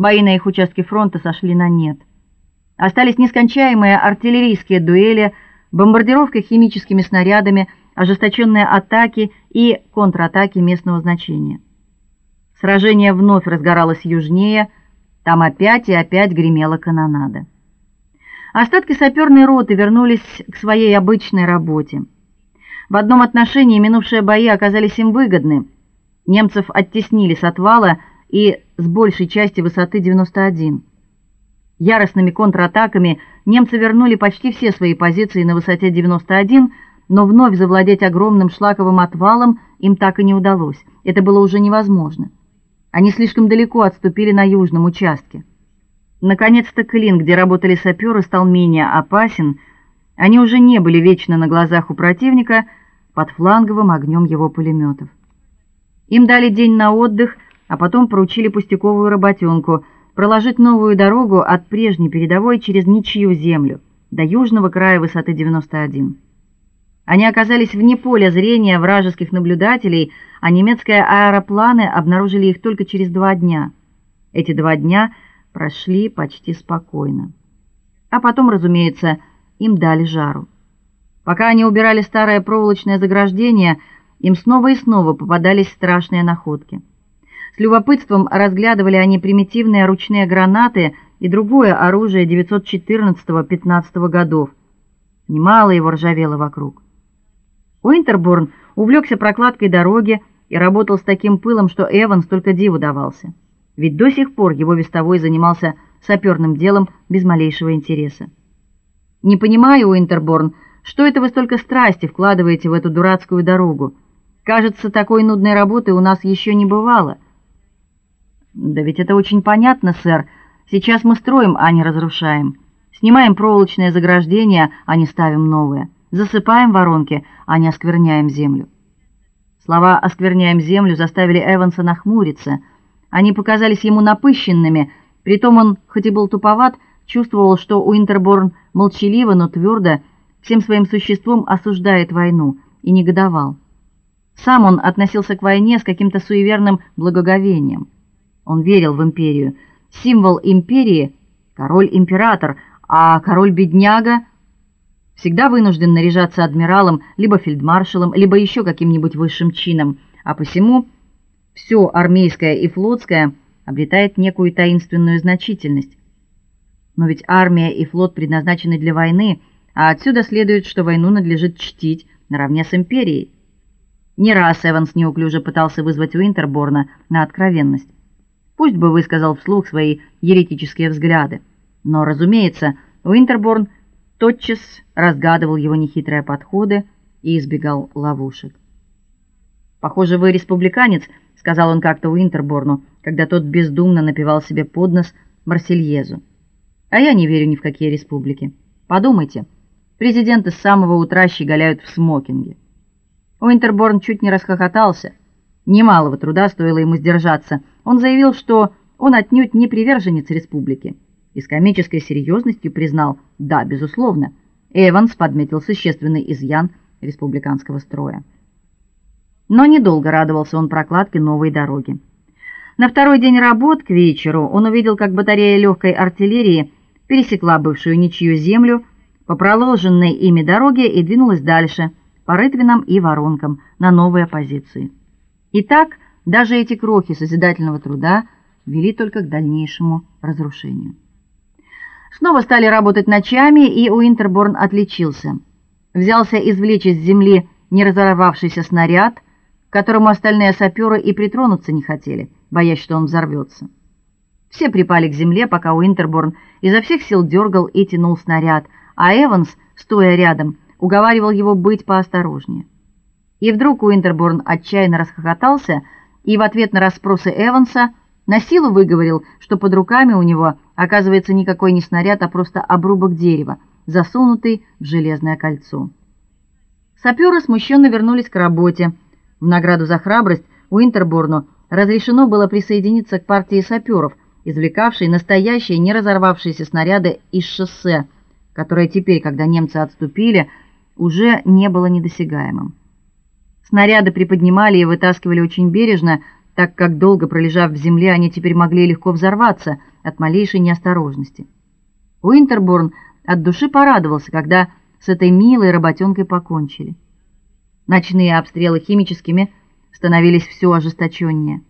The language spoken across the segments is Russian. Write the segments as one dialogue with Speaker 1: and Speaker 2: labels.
Speaker 1: Бои на их участке фронта сошли на нет. Остались нескончаемые артиллерийские дуэли, бомбардировка химическими снарядами, ожесточенные атаки и контратаки местного значения. Сражение вновь разгоралось южнее, там опять и опять гремела канонада. Остатки саперной роты вернулись к своей обычной работе. В одном отношении минувшие бои оказались им выгодны. Немцев оттеснили с отвала и с большей части высоты 91. Яростными контратаками немцы вернули почти все свои позиции на высоте 91, но вновь завладеть огромным шлаковым отвалом им так и не удалось. Это было уже невозможно. Они слишком далеко отступили на южном участке. Наконец-то Клин, где работали саперы, стал менее опасен. Они уже не были вечно на глазах у противника под фланговым огнем его пулеметов. Им дали день на отдых, а потом поручили пустяковую работенку проложить новую дорогу от прежней передовой через ничью землю до южного края высоты 91. Они оказались вне поля зрения вражеских наблюдателей, а немецкие аэропланы обнаружили их только через два дня. Эти два дня прошли почти спокойно. А потом, разумеется, им дали жару. Пока они убирали старое проволочное заграждение, им снова и снова попадались страшные находки. Любопытством разглядывали они примитивные ручные гранаты и другое оружие 914-15 годов. Немало его ржавело вокруг. Уинтерборн увлекся прокладкой дороги и работал с таким пылом, что Эванс только диву давался ведь до сих пор его вестовой занимался саперным делом без малейшего интереса. Не понимаю, Уинтерборн, что это вы столько страсти вкладываете в эту дурацкую дорогу? Кажется, такой нудной работы у нас еще не бывало. Да ведь это очень понятно, сэр. Сейчас мы строим, а не разрушаем. Снимаем проволочные заграждения, а не ставим новые. Засыпаем воронки, а не оскверняем землю. Слова оскверняем землю заставили Эванса нахмуриться. Они показались ему напыщенными, притом он, хоть и был туповат, чувствовал, что Уинтерборн молчаливо, но твердо всем своим существом осуждает войну и негодовал. Сам он относился к войне с каким-то суеверным благоговением. Он верил в империю. Символ империи король-император, а король-бедняга всегда вынужден наряжаться адмиралом, либо фельдмаршалом, либо еще каким-нибудь высшим чином, а посему все армейское и флотское обретает некую таинственную значительность. Но ведь армия и флот предназначены для войны, а отсюда следует, что войну надлежит чтить наравне с империей. Не раз Эванс неуклюже пытался вызвать Уинтерборна на откровенность. Пусть бы высказал вслух свои еретические взгляды. Но, разумеется, Уинтерборн тотчас разгадывал его нехитрые подходы и избегал ловушек. Похоже, вы республиканец, сказал он как-то Уинтерборну, когда тот бездумно напевал себе под нос Марсельезу. А я не верю ни в какие республики. Подумайте, президенты с самого утра щеголяют в смокинге. Уинтерборн чуть не расхохотался. Немалого труда стоило ему сдержаться. Он заявил, что он отнюдь не приверженец республики, и с комической серьезностью признал: "Да, безусловно". Эванс подметил существенный изъян республиканского строя. Но недолго радовался он прокладке новой дороги. На второй день работ к вечеру он увидел, как батарея легкой артиллерии пересекла бывшую ничью землю по проложенной ими дороге и двинулась дальше по рытвинам и воронкам на новые позиции. И так даже эти крохи созидательного труда вели только к дальнейшему разрушению. Снова стали работать ночами, и Уинтерборн отличился. Взялся извлечь из земли не разорвавшийся снаряд, к которому остальные саперы и притронуться не хотели, боясь, что он взорвется. Все припали к земле, пока Уинтерборн изо всех сил дергал и тянул снаряд, а Эванс, стоя рядом, уговаривал его быть поосторожнее. И вдруг Уинтерборн отчаянно расхохотался и в ответ на расспросы Эванса на силу выговорил, что под руками у него оказывается никакой не снаряд, а просто обрубок дерева, засунутый в железное кольцо. Саперы смущенно вернулись к работе. В награду за храбрость Уинтерборну разрешено было присоединиться к партии саперов, извлекавшей настоящие не разорвавшиеся снаряды из шоссе, которое теперь, когда немцы отступили, уже не было недосягаемым. Снаряды приподнимали и вытаскивали очень бережно, так как долго пролежав в земле, они теперь могли легко взорваться от малейшей неосторожности. Уинтерборн от души порадовался, когда с этой милой работенкой покончили. Ночные обстрелы химическими становились все ожесточеннее.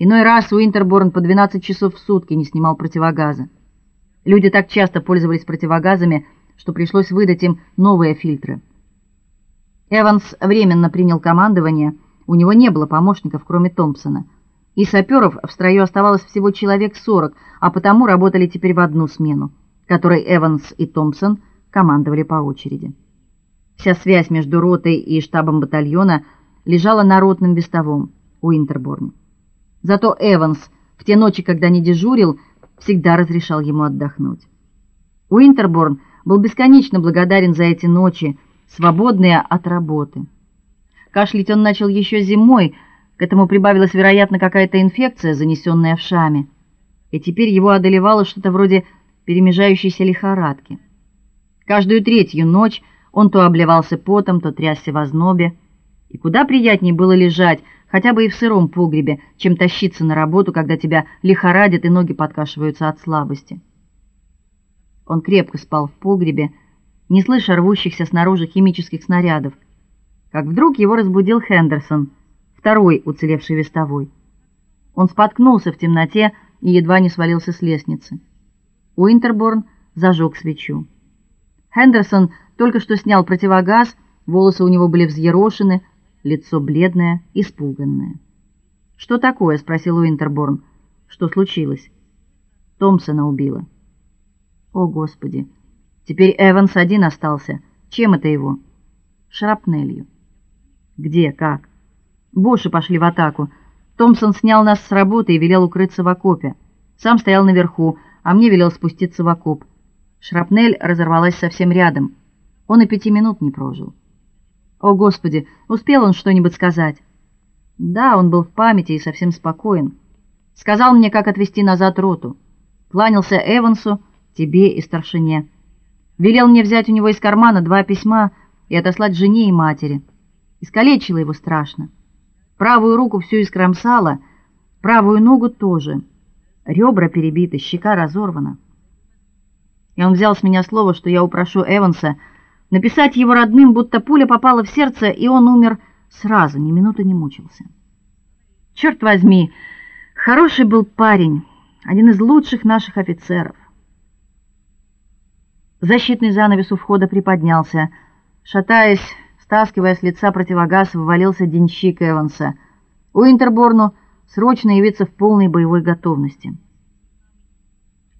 Speaker 1: Иной раз Уинтерборн по 12 часов в сутки не снимал противогаза. Люди так часто пользовались противогазами, что пришлось выдать им новые фильтры. Эванс временно принял командование. У него не было помощников, кроме Томпсона. И саперов в строю оставалось всего человек 40, а потому работали теперь в одну смену, которой Эванс и Томпсон командовали по очереди. Вся связь между ротой и штабом батальона лежала на ротном вестовом у Интерборне. Зато Эванс в те ночи, когда не дежурил, всегда разрешал ему отдохнуть. Уинтерборн был бесконечно благодарен за эти ночи, свободные от работы. Кашлять он начал еще зимой, к этому прибавилась, вероятно, какая-то инфекция, занесенная в шаме. И теперь его одолевало что-то вроде перемежающейся лихорадки. Каждую третью ночь он то обливался потом, то трясся в ознобе, и куда приятнее было лежать, хотя бы и в сыром погребе, чем тащиться на работу, когда тебя лихорадит и ноги подкашиваются от слабости. Он крепко спал в погребе, не слыша рвущихся снаружи химических снарядов, как вдруг его разбудил Хендерсон, второй уцелевший вестовой. Он споткнулся в темноте и едва не свалился с лестницы. Уинтерборн зажег свечу. Хендерсон только что снял противогаз, волосы у него были взъерошены, лицо бледное, испуганное. "Что такое?" спросил Уинтерборн. "Что случилось?" "Томпсона убило". "О, господи. Теперь Эванс один остался. Чем это его?" "Шрапнелью". "Где, как?" "Боши пошли в атаку. Томпсон снял нас с работы и велел укрыться в окопе. Сам стоял наверху, а мне велел спуститься в окоп. Шрапнель разорвалась совсем рядом. Он и пяти минут не прожил. О, господи, успел он что-нибудь сказать? Да, он был в памяти и совсем спокоен. Сказал мне, как отвезти назад роту. Кланялся Эвансу, тебе и старшине. Велел мне взять у него из кармана два письма и отослать жене и матери. Искалечило его страшно. Правую руку всю искромсало, правую ногу тоже. Ребра перебиты, щека разорвана. И он взял с меня слово, что я упрошу Эванса написать его родным, будто пуля попала в сердце, и он умер сразу, ни минуты не мучился. Черт возьми, хороший был парень, один из лучших наших офицеров. Защитный занавес у входа приподнялся. Шатаясь, стаскивая с лица противогаз, ввалился денщик Эванса. Уинтерборну срочно явиться в полной боевой готовности.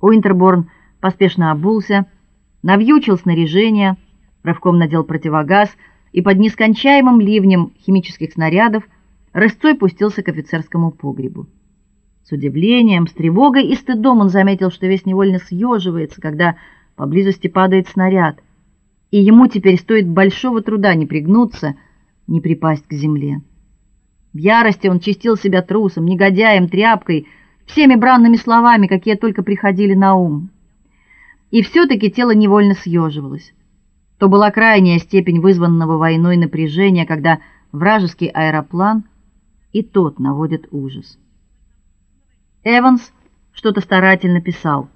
Speaker 1: Уинтерборн поспешно обулся, навьючил снаряжение, рывком надел противогаз и под нескончаемым ливнем химических снарядов рысцой пустился к офицерскому погребу. С удивлением, с тревогой и стыдом он заметил, что весь невольно съеживается, когда поблизости падает снаряд, и ему теперь стоит большого труда не пригнуться, не припасть к земле. В ярости он чистил себя трусом, негодяем, тряпкой, всеми бранными словами, какие только приходили на ум. И все таки тело невольно съеживалось. То была крайняя степень вызванного войной напряжения, когда вражеский аэроплан и тот наводит ужас. Эванс что-то старательно писал.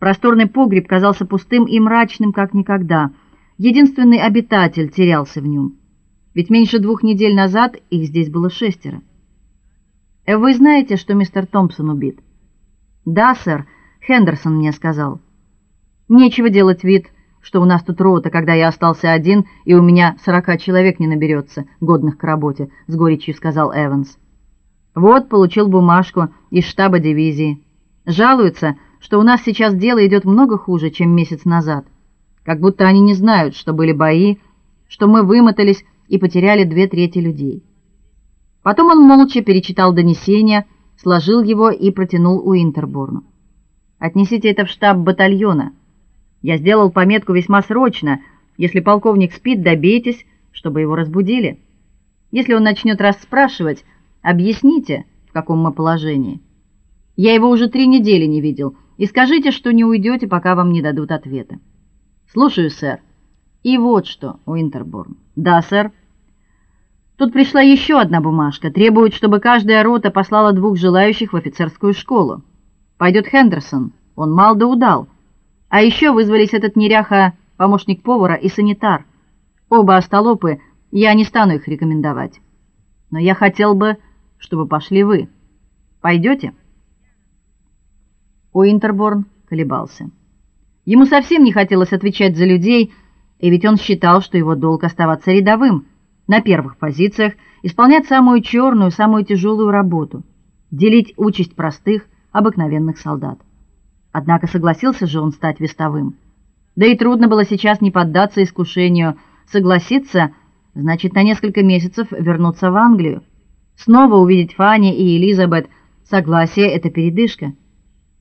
Speaker 1: Просторный погреб казался пустым и мрачным, как никогда. Единственный обитатель терялся в нем. Ведь меньше двух недель назад их здесь было шестеро. Э, вы знаете, что мистер Томпсон убит? Да, сэр, Хендерсон мне сказал. Нечего делать вид, что у нас тут рота, когда я остался один, и у меня сорока человек не наберется, годных к работе, с горечью сказал Эванс. Вот получил бумажку из штаба дивизии. Жалуются, что у нас сейчас дело идет много хуже, чем месяц назад. Как будто они не знают, что были бои, что мы вымотались и потеряли две трети людей. Потом он молча перечитал донесение, сложил его и протянул у Интерборну. Отнесите это в штаб батальона. Я сделал пометку весьма срочно. Если полковник спит, добейтесь, чтобы его разбудили. Если он начнет расспрашивать, объясните, в каком мы положении. Я его уже три недели не видел, и скажите, что не уйдете, пока вам не дадут ответа. Слушаю, сэр. И вот что, Уинтерборн. Да, сэр. Тут пришла еще одна бумажка, требует, чтобы каждая рота послала двух желающих в офицерскую школу. Пойдет Хендерсон. Он мал да удал. А еще вызвались этот неряха, помощник повара и санитар. Оба остолопы, я не стану их рекомендовать. Но я хотел бы, чтобы пошли вы. Пойдете? Уинтерборн колебался. Ему совсем не хотелось отвечать за людей, и ведь он считал, что его долг оставаться рядовым на первых позициях, исполнять самую черную, самую тяжелую работу, делить участь простых, обыкновенных солдат. Однако согласился же он стать вестовым. Да и трудно было сейчас не поддаться искушению. Согласиться значит на несколько месяцев вернуться в Англию, снова увидеть Фанни и Элизабет. Согласие это передышка.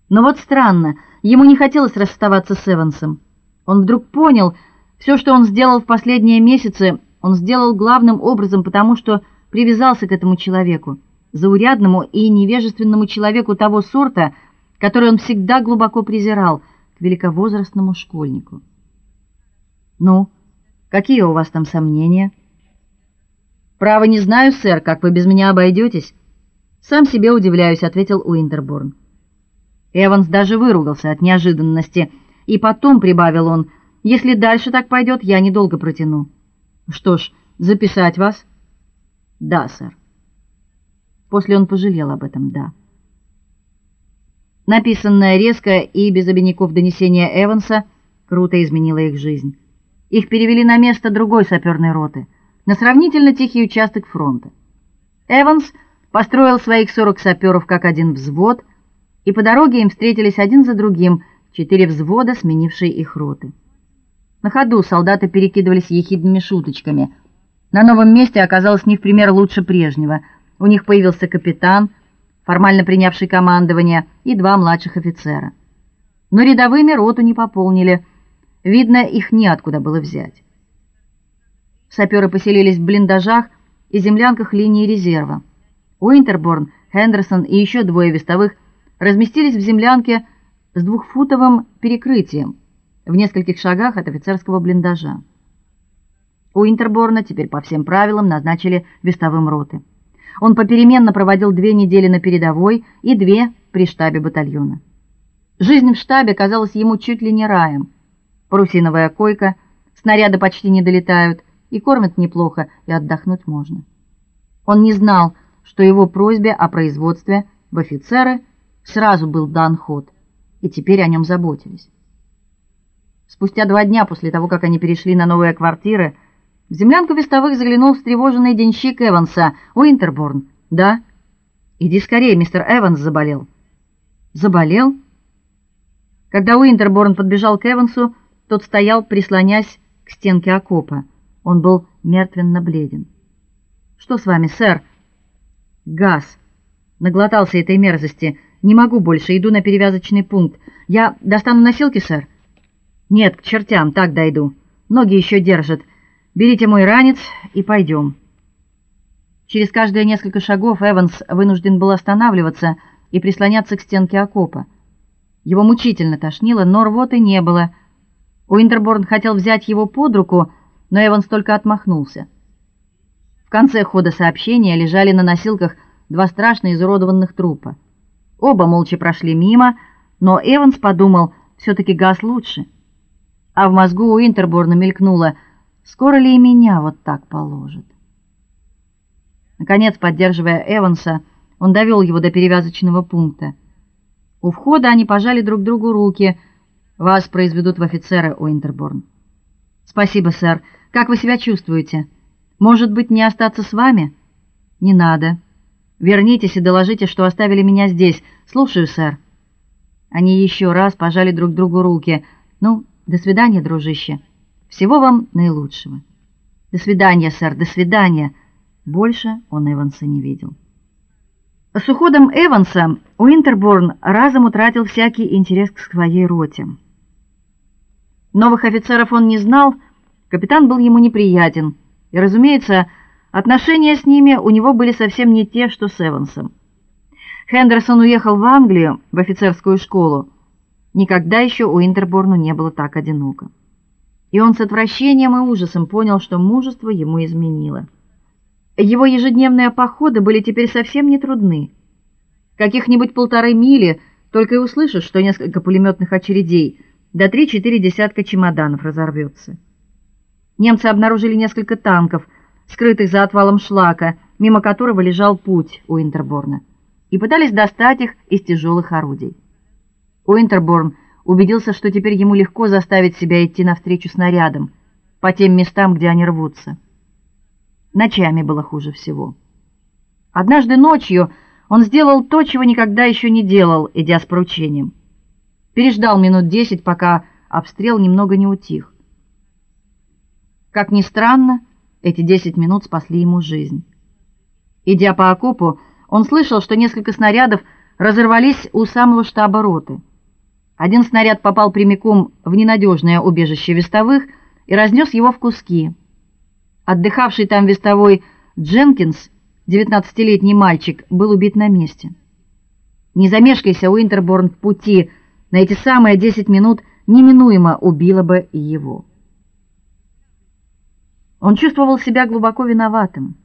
Speaker 1: Но вот странно, ему не хотелось расставаться с Эвансом. Он вдруг понял, все, что он сделал в последние месяцы, он сделал главным образом потому, что привязался к этому человеку, заурядному и невежественному человеку того сорта, который он всегда глубоко презирал, к великовозрастному школьнику. Ну, какие у вас там сомнения? Право не знаю, сэр, как вы без меня обойдетесь. Сам себе удивляюсь, ответил Уинтерборн. Эванс даже выругался от неожиданности, и потом прибавил он: "Если дальше так пойдет, я недолго протяну". Что ж, записать вас? Да, сэр. После он пожалел об этом, да. Написанное резко и без обиняков донесение Эванса круто изменило их жизнь. Их перевели на место другой саперной роты, на сравнительно тихий участок фронта. Эванс построил своих 40 саперов как один взвод, и по дороге им встретились один за другим четыре взвода, сменившие их роты. На ходу солдаты перекидывались ехидными шуточками. На новом месте оказалось не в пример лучше прежнего. У них появился капитан, формально принявший командование, и два младших офицера. Но рядовыми роту не пополнили. Видно, их неоткуда было взять. Саперы поселились в блиндажах и землянках линии резерва. Уинтерборн, Хендерсон и еще двое вестовых разместились в землянке с двухфутовым перекрытием в нескольких шагах от офицерского блиндажа. У Интерборна теперь по всем правилам назначили вестовым роты. Он попеременно проводил две недели на передовой и две при штабе батальона. Жизнь в штабе казалась ему чуть ли не раем. Парусиновая койка, снаряды почти не долетают, и кормят неплохо, и отдохнуть можно. Он не знал, что его просьбе о производстве в офицеры сразу был дан ход, и теперь о нем заботились. Спустя два дня после того, как они перешли на новые квартиры, в землянку вестовых заглянул встревоженный денщик Эванса, Уинтерборн. "Да. Иди скорее, мистер Эванс заболел". "Заболел?" Когда Уинтерборн подбежал к Эвансу, тот стоял, прислонясь к стенке окопа. Он был мертвенно бледен. "Что с вами, сэр?" "Газ. Наглотался этой мерзости. Не могу больше, иду на перевязочный пункт. Я достану носилки, сэр?" Нет, к чертям, так дойду. Ноги еще держат. Берите мой ранец и пойдем. Через каждые несколько шагов Эванс вынужден был останавливаться и прислоняться к стенке окопа. Его мучительно тошнило, но рвоты не было. Уинтерборн хотел взять его под руку, но Эванс только отмахнулся. В конце хода сообщения лежали на носилках два страшно изуродованных трупа. Оба молча прошли мимо, но Эванс подумал, все таки газ лучше а в мозгу у Интерборна мелькнуло: скоро ли и меня вот так положат. Наконец, поддерживая Эванса, он довел его до перевязочного пункта. У входа они пожали друг другу руки. Вас произведут в офицеры, Уинтерборн. Спасибо, сэр. Как вы себя чувствуете? Может быть, не остаться с вами? Не надо. Вернитесь и доложите, что оставили меня здесь. Слушаю, сэр. Они еще раз пожали друг другу руки. Ну, до свидания, дружище. Всего вам наилучшего. До свидания, сэр, до свидания. Больше он Эванса не видел. С уходом Эванса Уинтерборн разом утратил всякий интерес к своей роте. Новых офицеров он не знал, капитан был ему неприятен, и, разумеется, отношения с ними у него были совсем не те, что с Эвансом. Хендерсон уехал в Англию в офицерскую школу. Никогда еще у Интерборну не было так одиноко. И он с отвращением и ужасом понял, что мужество ему изменило. Его ежедневные походы были теперь совсем не трудны. Каких-нибудь полторы мили, только и услышишь, что несколько пулеметных очередей, да три-четыре десятка чемоданов разорвется. Немцы обнаружили несколько танков, скрытых за отвалом шлака, мимо которого лежал путь у Интерборна, и пытались достать их из тяжелых орудий. Уинтерборн убедился, что теперь ему легко заставить себя идти навстречу снарядам по тем местам, где они рвутся. Ночами было хуже всего. Однажды ночью он сделал то, чего никогда еще не делал, идя с поручением. Переждал минут десять, пока обстрел немного не утих. Как ни странно, эти десять минут спасли ему жизнь. Идя по окопу, он слышал, что несколько снарядов разорвались у самого штаба роты. Один снаряд попал прямиком в ненадежное убежище вестовых и разнес его в куски. Отдыхавший там вестовой Дженкинс, девятнадцатилетний мальчик, был убит на месте. Не замешкайся, Уинтерборн в пути, на эти самые десять минут неминуемо убило бы его. Он чувствовал себя глубоко виноватым.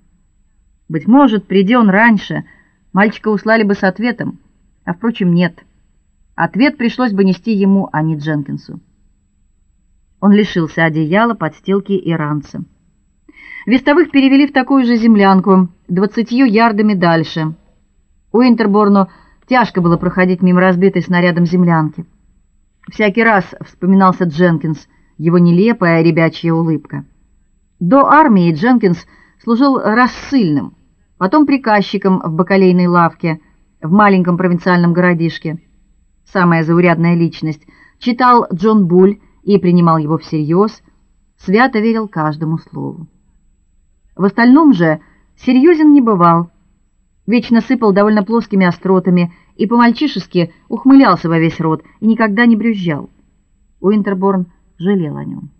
Speaker 1: Быть может, приди он раньше, мальчика услали бы с ответом, а впрочем, нет. Ответ пришлось бы нести ему, а не Дженкинсу. Он лишился одеяла, подстилки и ранца. Вестовых перевели в такую же землянку, двадцатью ярдами дальше. У Интерборну тяжко было проходить мимо разбитой снарядом землянки. Всякий раз вспоминался Дженкинс, его нелепая ребячья улыбка. До армии Дженкинс служил рассыльным, потом приказчиком в бакалейной лавке в маленьком провинциальном городишке самая заурядная личность, читал Джон Буль и принимал его всерьез, свято верил каждому слову. В остальном же серьезен не бывал. Вечно сыпал довольно плоскими остротами и по-мальчишески ухмылялся во весь рот и никогда не брюзжал. Уинтерборн жалел о нем.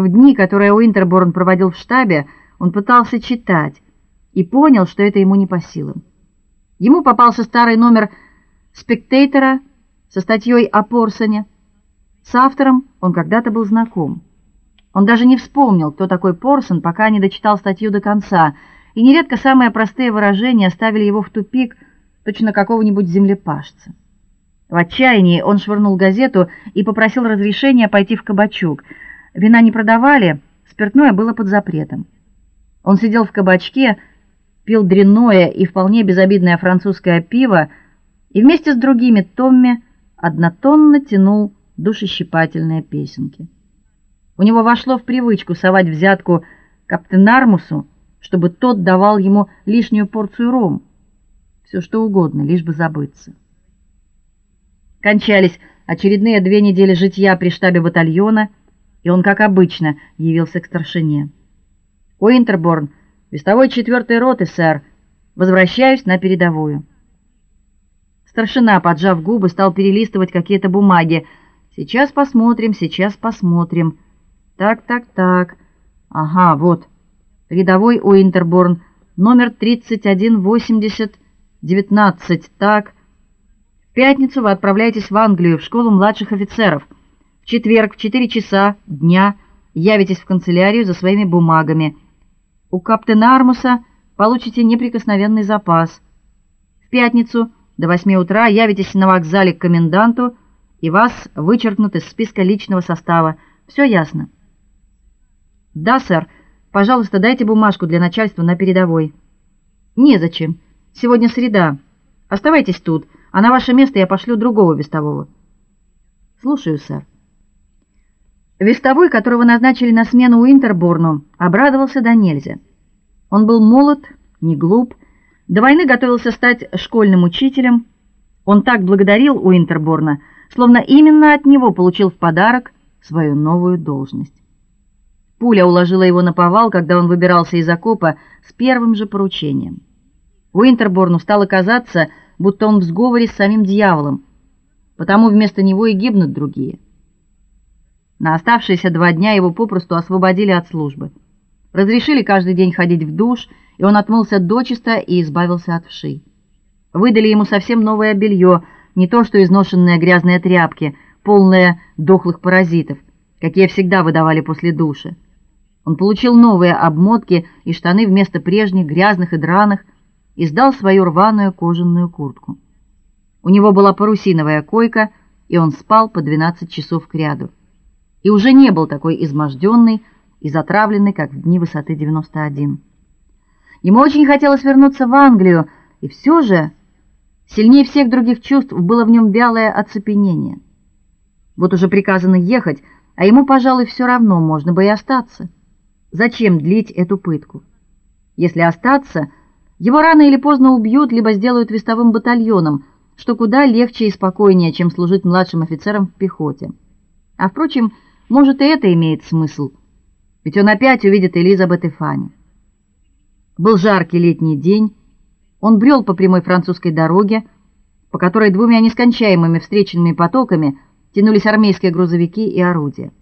Speaker 1: В дни, которые Уинтерборн проводил в штабе, он пытался читать и понял, что это ему не по силам. Ему попался старый номер Спектейтора со статьей о Порсоне. С автором он когда-то был знаком. Он даже не вспомнил, кто такой Порсон, пока не дочитал статью до конца, и нередко самые простые выражения ставили его в тупик, точно какого-нибудь землепашца. В отчаянии он швырнул газету и попросил разрешения пойти в кабачок. Вина не продавали, спиртное было под запретом. Он сидел в кабачке, пил дрянное и вполне безобидное французское пиво, и вместе с другими Томми однотонно тянул душещипательные песенки. У него вошло в привычку совать взятку капитанармусу, чтобы тот давал ему лишнюю порцию ром. Все что угодно, лишь бы забыться. Кончались очередные две недели житья при штабе батальона, и он, как обычно, явился к старшине. Уинтерборн, вестовой четвертой роты, сэр. Возвращаюсь на передовую. Старшина, поджав губы, стал перелистывать какие-то бумаги. Сейчас посмотрим, сейчас посмотрим. Так, так, так. Ага, вот. Рядовой Уинтерборн, номер 318019. Так. В пятницу вы отправляетесь в Англию в школу младших офицеров. Четверг в 4 часа дня явитесь в канцелярию за своими бумагами. У капитана Армуса получите неприкосновенный запас. В пятницу до восьми утра явитесь на вокзале к коменданту, и вас вычеркнут из списка личного состава. Все ясно. Да, сэр. Пожалуйста, дайте бумажку для начальства на передовой. Незачем. Сегодня среда. Оставайтесь тут, а на ваше место я пошлю другого вестового. Слушаю, сэр. Вестовой, которого назначили на смену Уинтерборну, обрадовался до нельзя. Он был молод, не глуп, до войны готовился стать школьным учителем. Он так благодарил Уинтерборна, словно именно от него получил в подарок свою новую должность. Пуля уложила его на повал, когда он выбирался из окопа с первым же поручением. Уинтерборну стало казаться, будто он в сговоре с самим дьяволом, потому вместо него и гибнут другие. На оставшиеся два дня его попросту освободили от службы. Разрешили каждый день ходить в душ и он отмылся дочисто и избавился от вшей. Выдали ему совсем новое белье, не то что изношенные грязные тряпки, полные дохлых паразитов, какие всегда выдавали после душа. Он получил новые обмотки и штаны вместо прежних грязных и драных и сдал свою рваную кожаную куртку. У него была парусиновая койка, и он спал по 12 часов кряду. И уже не был такой изможденный и затравленный, как в дни высоты 91. Ему очень хотелось вернуться в Англию, и все же сильнее всех других чувств было в нем вялое оцепенение. Вот уже приказано ехать, а ему, пожалуй, все равно, можно бы и остаться. Зачем длить эту пытку? Если остаться, его рано или поздно убьют, либо сделают вестовым батальоном, что куда легче и спокойнее, чем служить младшим офицером в пехоте. А впрочем, может и это имеет смысл. Ведь он опять увидит Элизабет и Фанни. Был жаркий летний день. Он брел по прямой французской дороге, по которой двумя нескончаемыми встречными потоками тянулись армейские грузовики и орудия.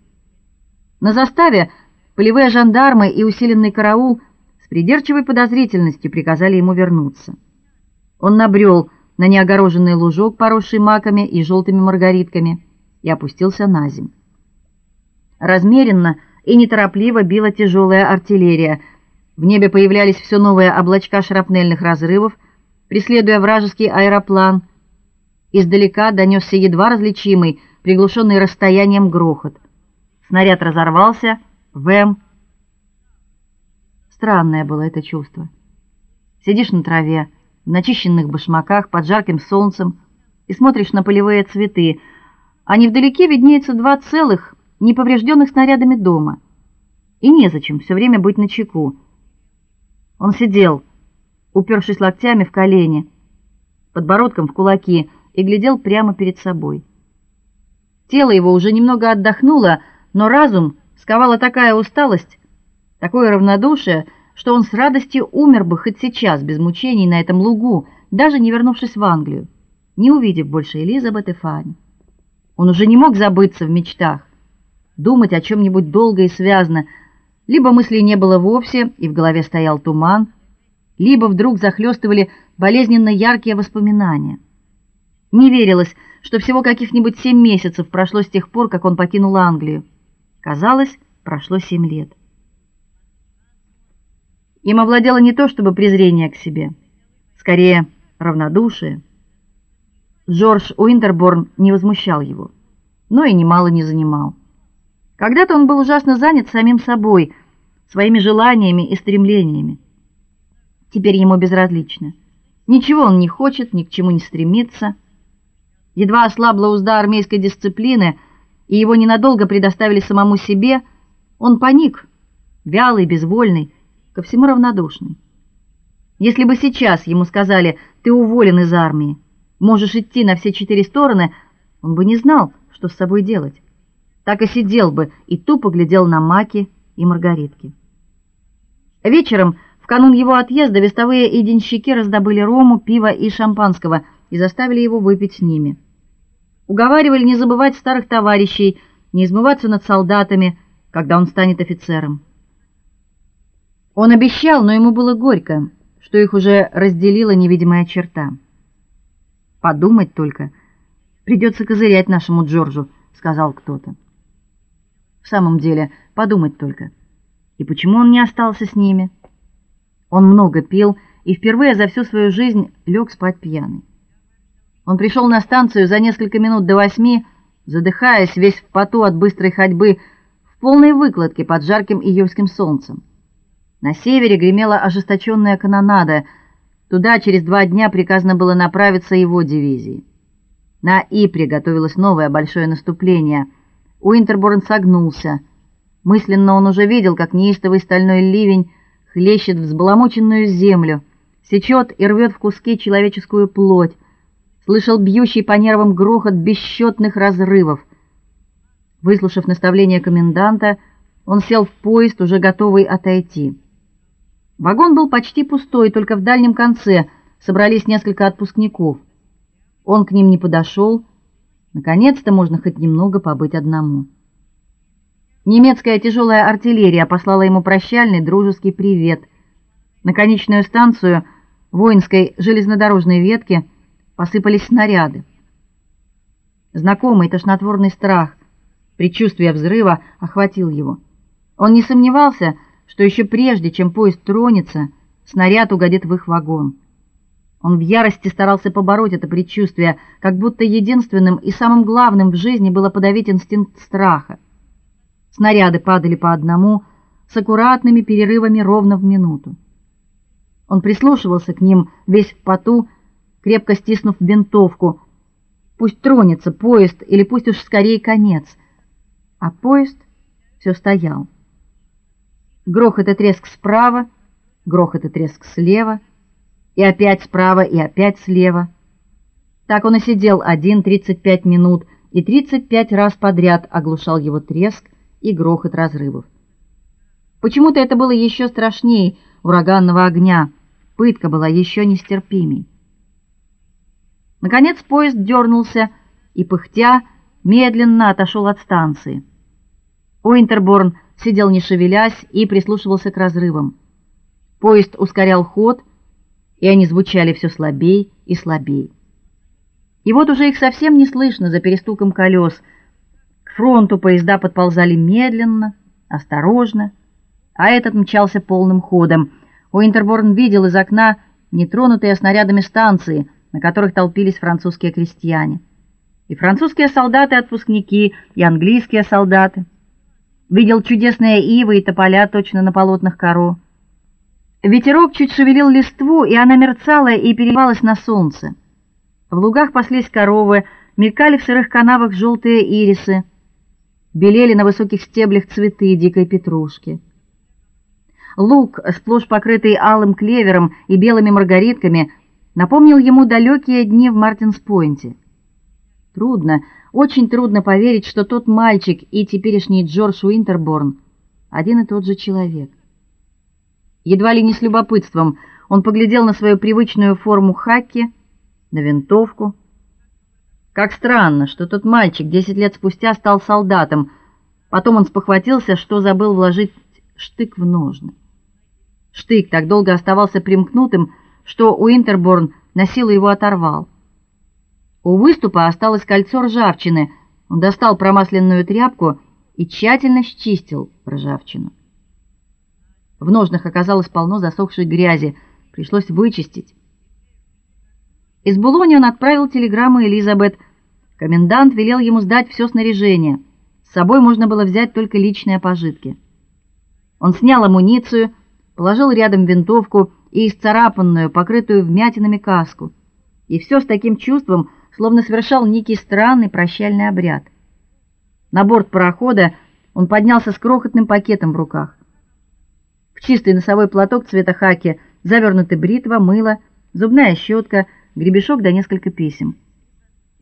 Speaker 1: На заставе полевые жандармы и усиленный караул с придирчивой подозрительностью приказали ему вернуться. Он набрел на неогороженный лужок, поросший маками и желтыми маргаритками, и опустился на землю. Размеренно и неторопливо била тяжелая артиллерия. В небе появлялись все новые облачка шрапнельных разрывов, преследуя вражеский аэроплан. Издалека донесся едва различимый, приглушенный расстоянием грохот. Снаряд разорвался, Вэм. Странное было это чувство. Сидишь на траве, в начищенных башмаках под жарким солнцем и смотришь на полевые цветы, а невдалеке виднеется два целых, неповрежденных снарядами дома. И незачем все время быть начеку. Он сидел, упершись локтями в колени, подбородком в кулаки и глядел прямо перед собой. Тело его уже немного отдохнуло, но разум сковала такая усталость, такое равнодушие, что он с радостью умер бы хоть сейчас без мучений на этом лугу, даже не вернувшись в Англию, не увидев больше Элизабет и Фанни. Он уже не мог забыться в мечтах, думать о чем нибудь долго и связно. Либо мыслей не было вовсе, и в голове стоял туман, либо вдруг захлестывали болезненно яркие воспоминания. Не верилось, что всего каких-нибудь семь месяцев прошло с тех пор, как он покинул Англию. Казалось, прошло семь лет. Им овладело не то чтобы презрение к себе, скорее равнодушие. Джордж Уинтерборн не возмущал его, но и немало не занимал. Когда-то он был ужасно занят самим собой, своими желаниями и стремлениями. Теперь ему безразлично. Ничего он не хочет, ни к чему не стремится. Едва ослабла узда армейской дисциплины, и его ненадолго предоставили самому себе, он паник, вялый, безвольный, ко всему равнодушный. Если бы сейчас ему сказали: "Ты уволен из армии, можешь идти на все четыре стороны", он бы не знал, что с собой делать. Так и сидел бы и тупо глядел на маки и маргаритки. Вечером, в канун его отъезда, вестовые и денщики раздобыли рому, пива и шампанского и заставили его выпить с ними. Уговаривали не забывать старых товарищей, не измываться над солдатами, когда он станет офицером. Он обещал, но ему было горько, что их уже разделила невидимая черта. Подумать только, придется козырять нашему Джорджу, сказал кто-то. В самом деле, подумать только. И почему он не остался с ними? Он много пил и впервые за всю свою жизнь лег спать пьяный. Он пришел на станцию за несколько минут до восьми, задыхаясь весь в поту от быстрой ходьбы, в полной выкладке под жарким июльским солнцем. На севере гремела ожесточенная канонада. Туда через два дня приказано было направиться его дивизии. На Ипре готовилось новое большое наступление. Уинтерборн согнулся. Мысленно он уже видел, как неистовый стальной ливень хлещет взбаламученную землю, сечет и рвет в куски человеческую плоть слышал бьющий по нервам грохот бесчетных разрывов. Выслушав наставление коменданта, он сел в поезд, уже готовый отойти. Вагон был почти пустой, только в дальнем конце собрались несколько отпускников. Он к ним не подошел. Наконец-то можно хоть немного побыть одному. Немецкая тяжелая артиллерия послала ему прощальный дружеский привет. На конечную станцию воинской железнодорожной ветки посыпались снаряды. Знакомый тошнотворный страх, предчувствие взрыва охватил его. Он не сомневался, что еще прежде, чем поезд тронется, снаряд угодит в их вагон. Он в ярости старался побороть это предчувствие, как будто единственным и самым главным в жизни было подавить инстинкт страха. Снаряды падали по одному с аккуратными перерывами ровно в минуту. Он прислушивался к ним весь в поту, крепко стиснув винтовку. Пусть тронется поезд или пусть уж скорее конец. А поезд все стоял. Грохот и треск справа, грохот и треск слева — и опять справа, и опять слева. Так он и сидел один 35 минут, и 35 раз подряд оглушал его треск и грохот разрывов. Почему-то это было еще страшнее ураганного огня. Пытка была еще нестерпимей. Наконец поезд дернулся и пыхтя медленно отошел от станции. Уинтерборн сидел не шевелясь и прислушивался к разрывам. Поезд ускорял ход, и они звучали все слабей и слабей. И вот уже их совсем не слышно за перестуком колес. К фронту поезда подползали медленно, осторожно, а этот мчался полным ходом. Уинтерборн видел из окна нетронутые снарядами станции, на которых толпились французские крестьяне. И французские солдаты-отпускники, и английские солдаты. Видел чудесные ивы и тополя точно на полотнах коро. Ветерок чуть шевелил листву, и она мерцала и переливалась на солнце. В лугах паслись коровы, мелькали в сырых канавах желтые ирисы, белели на высоких стеблях цветы дикой петрушки. Луг, сплошь покрытый алым клевером и белыми маргаритками, напомнил ему далекие дни в Мартинс-Пойнте. Трудно, очень трудно поверить, что тот мальчик и теперешний Джордж Уинтерборн один и тот же человек. Едва ли не с любопытством он поглядел на свою привычную форму хаки, на винтовку. Как странно, что тот мальчик десять лет спустя стал солдатом. Потом он спохватился, что забыл вложить штык в ножны. Штык так долго оставался примкнутым, что Уинтерборн на силу его оторвал. У выступа осталось кольцо ржавчины. Он достал промасленную тряпку и тщательно счистил ржавчину. В ножнах оказалось полно засохшей грязи, пришлось вычистить. Из Булони он отправил телеграмму Элизабет. Комендант велел ему сдать все снаряжение. С собой можно было взять только личные пожитки. Он снял амуницию, положил рядом винтовку и исцарапанную, покрытую вмятинами каску. И все с таким чувством, словно совершал некий странный прощальный обряд. На борт парохода он поднялся с крохотным пакетом в руках чистый носовой платок цвета хаки, завернутый бритва, мыло, зубная щетка, гребешок да несколько писем.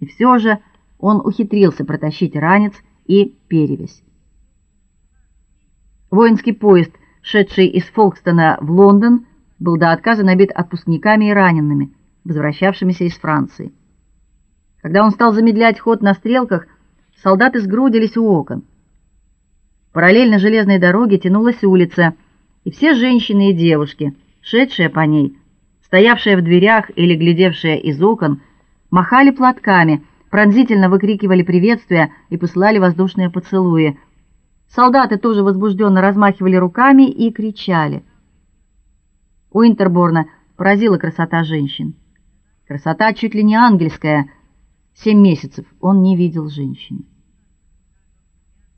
Speaker 1: И все же он ухитрился протащить ранец и перевязь. Воинский поезд, шедший из Фолкстона в Лондон, был до отказа набит отпускниками и ранеными, возвращавшимися из Франции. Когда он стал замедлять ход на стрелках, солдаты сгрудились у окон. Параллельно железной дороге тянулась улица, и все женщины и девушки, шедшие по ней, стоявшие в дверях или глядевшие из окон, махали платками, пронзительно выкрикивали приветствия и посылали воздушные поцелуи. Солдаты тоже возбужденно размахивали руками и кричали. У Интерборна поразила красота женщин. Красота чуть ли не ангельская. Семь месяцев он не видел женщин.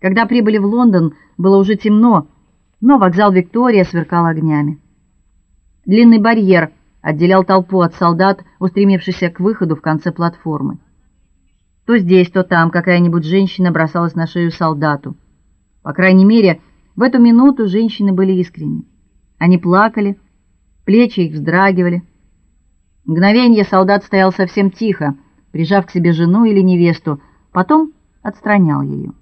Speaker 1: Когда прибыли в Лондон, было уже темно, но вокзал Виктория сверкал огнями. Длинный барьер отделял толпу от солдат, устремившихся к выходу в конце платформы. То здесь, то там какая-нибудь женщина бросалась на шею солдату. По крайней мере, в эту минуту женщины были искренни. Они плакали, плечи их вздрагивали. Мгновение солдат стоял совсем тихо, прижав к себе жену или невесту, потом отстранял ее.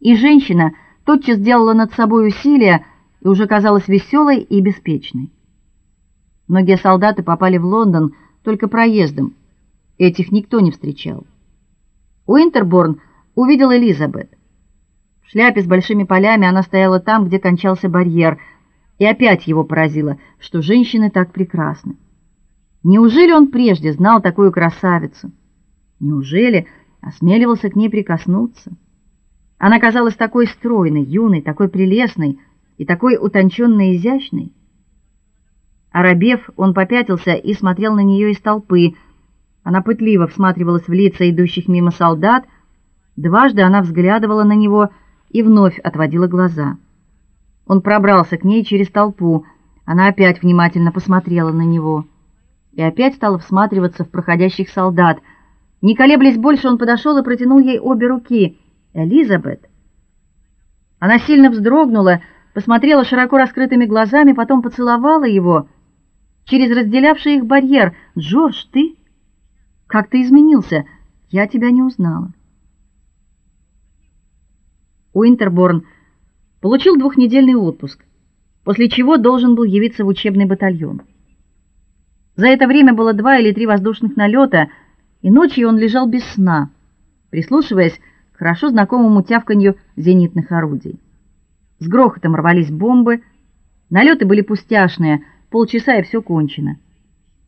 Speaker 1: И женщина тотчас сделала над собой усилие и уже казалась веселой и беспечной. Многие солдаты попали в Лондон только проездом. Этих никто не встречал. Уинтерборн увидел Элизабет. В шляпе с большими полями она стояла там, где кончался барьер, и опять его поразило, что женщины так прекрасны. Неужели он прежде знал такую красавицу? Неужели осмеливался к ней прикоснуться? Она казалась такой стройной, юной, такой прелестной и такой утонченно изящной. Оробев, он попятился и смотрел на нее из толпы. Она пытливо всматривалась в лица идущих мимо солдат. Дважды она взглядывала на него и вновь отводила глаза. Он пробрался к ней через толпу. Она опять внимательно посмотрела на него и опять стала всматриваться в проходящих солдат. Не колеблясь больше, он подошел и протянул ей обе руки. "Элизабет". Она сильно вздрогнула, посмотрела широко раскрытыми глазами, потом поцеловала его через разделявший их барьер. "Джордж, ты как ты изменился? Я тебя не узнала". Уинтерборн получил двухнедельный отпуск, после чего должен был явиться в учебный батальон. За это время было два или три воздушных налета, и ночью он лежал без сна, прислушиваясь хорошо знакомому тявканью зенитных орудий. С грохотом рвались бомбы, налеты были пустяшные, полчаса и все кончено.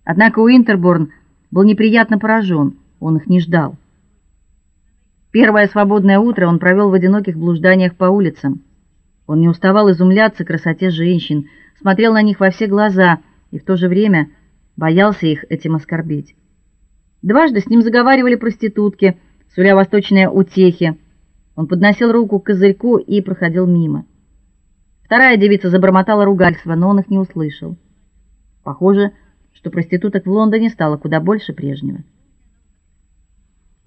Speaker 1: Однако Уинтерборн был неприятно поражен, он их не ждал. Первое свободное утро он провел в одиноких блужданиях по улицам. Он не уставал изумляться красоте женщин, смотрел на них во все глаза и в то же время боялся их этим оскорбить. Дважды с ним заговаривали проститутки, суля восточные утехи. Он подносил руку к козырьку и проходил мимо. Вторая девица забормотала ругательства, но он их не услышал. Похоже, что проституток в Лондоне стало куда больше прежнего.